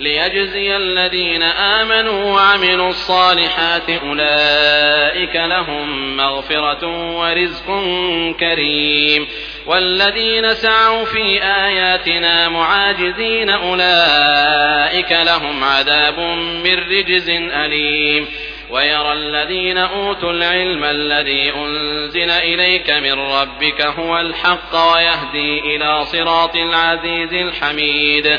ليجزي الذين آمنوا وعملوا الصالحات أولئك لهم مغفرة ورزق كريم والذين سعوا في آياتنا معاجزين أولئك لهم عذاب من رجز أليم ويرى الذين أوتوا العلم الذي أنزل إليك من ربك هو الحق ويهدي إلى صراط العزيز الحميد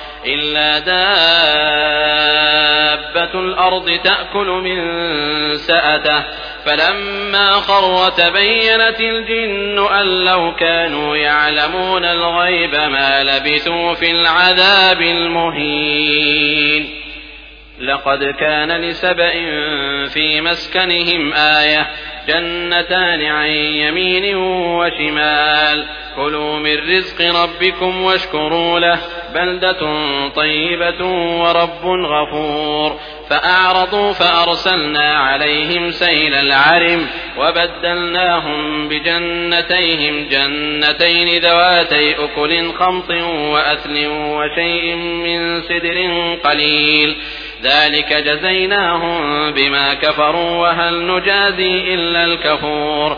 إلا دابة الأرض تأكل من سأته. فلما خر تبينت الجن أن لو كانوا يعلمون الغيب ما لبثوا في العذاب المهين. لقد كان لسبأ في مسكنهم آية جنتان عن يمين وشمال. كلوا من رزق ربكم واشكروا له. بلدة طيبة ورب غفور. فأعرضوا فأرسلنا عليهم سيل العرم وبدلناهم بجنتيهم جنتين ذواتي أكل خمط وأثل وشيء من سدر قليل. ذلك جزيناهم بما كفروا وهل نجازي إلا الكفور.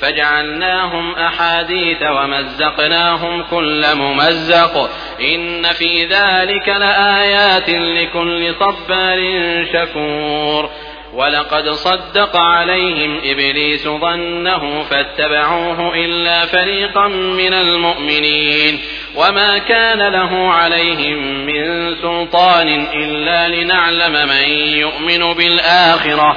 فجعلناهم أحاديث ومزقناهم كل ممزق. إن في ذلك لآيات لكل صبار شكور. ولقد صدق عليهم إبليس ظنه فاتبعوه إلا فريقا من المؤمنين. وما كان له عليهم من سلطان إلا لنعلم من يؤمن بالآخرة.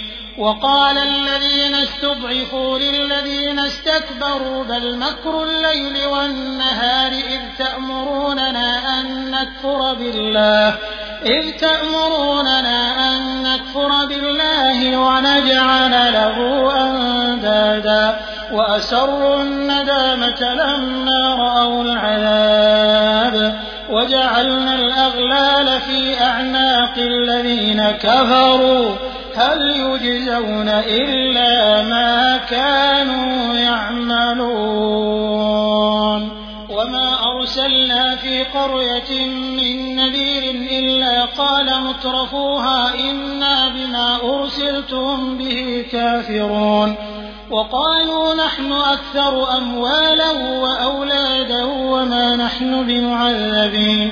وقال الذين استضعفوا للذين استكبروا بل مكر الليل والنهار إذ تأمروننا أن نكفر بالله إذ تأمروننا أن نكفر بالله ونجعل له أندادا وأسروا الندامة لما رأوا العذاب وجعلنا الأغلال في أعناق الذين كفروا. هل يجزون إلا ما كانوا يعملون؟ وما أرسلنا في قرية من نذير إلا قال مترفوها إنا بما أرسلتم به كافرون. وقالوا نحن أكثر أموالا وأولادا وما نحن بمعذبين.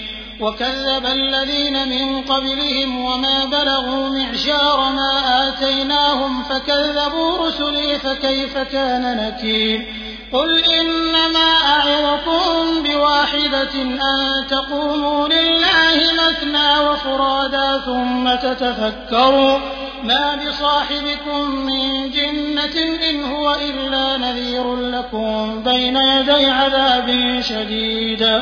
وكذب الذين من قبلهم وما بلغوا معشار ما آتيناهم فكذبوا رسلي فكيف كان نكير قل إنما أعظكم بواحدة أن تقوموا لله مثنى وفرادا ثم تتفكروا ما بصاحبكم من جنة إن هو إلا نذير لكم بين يدي عذاب شديد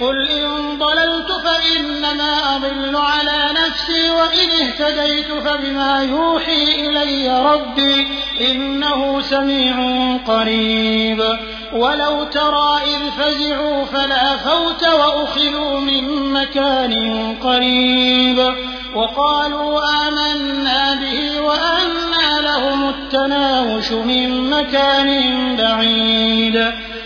قل إن ضللت فإنما أضل على نفسي وإن اهتديت فبما يوحي إلي ربي إنه سميع قريب ولو ترى إذ فزعوا فلا فوت وأخذوا من مكان قريب وقالوا آمنا به وأنى لهم التناوش من مكان بعيد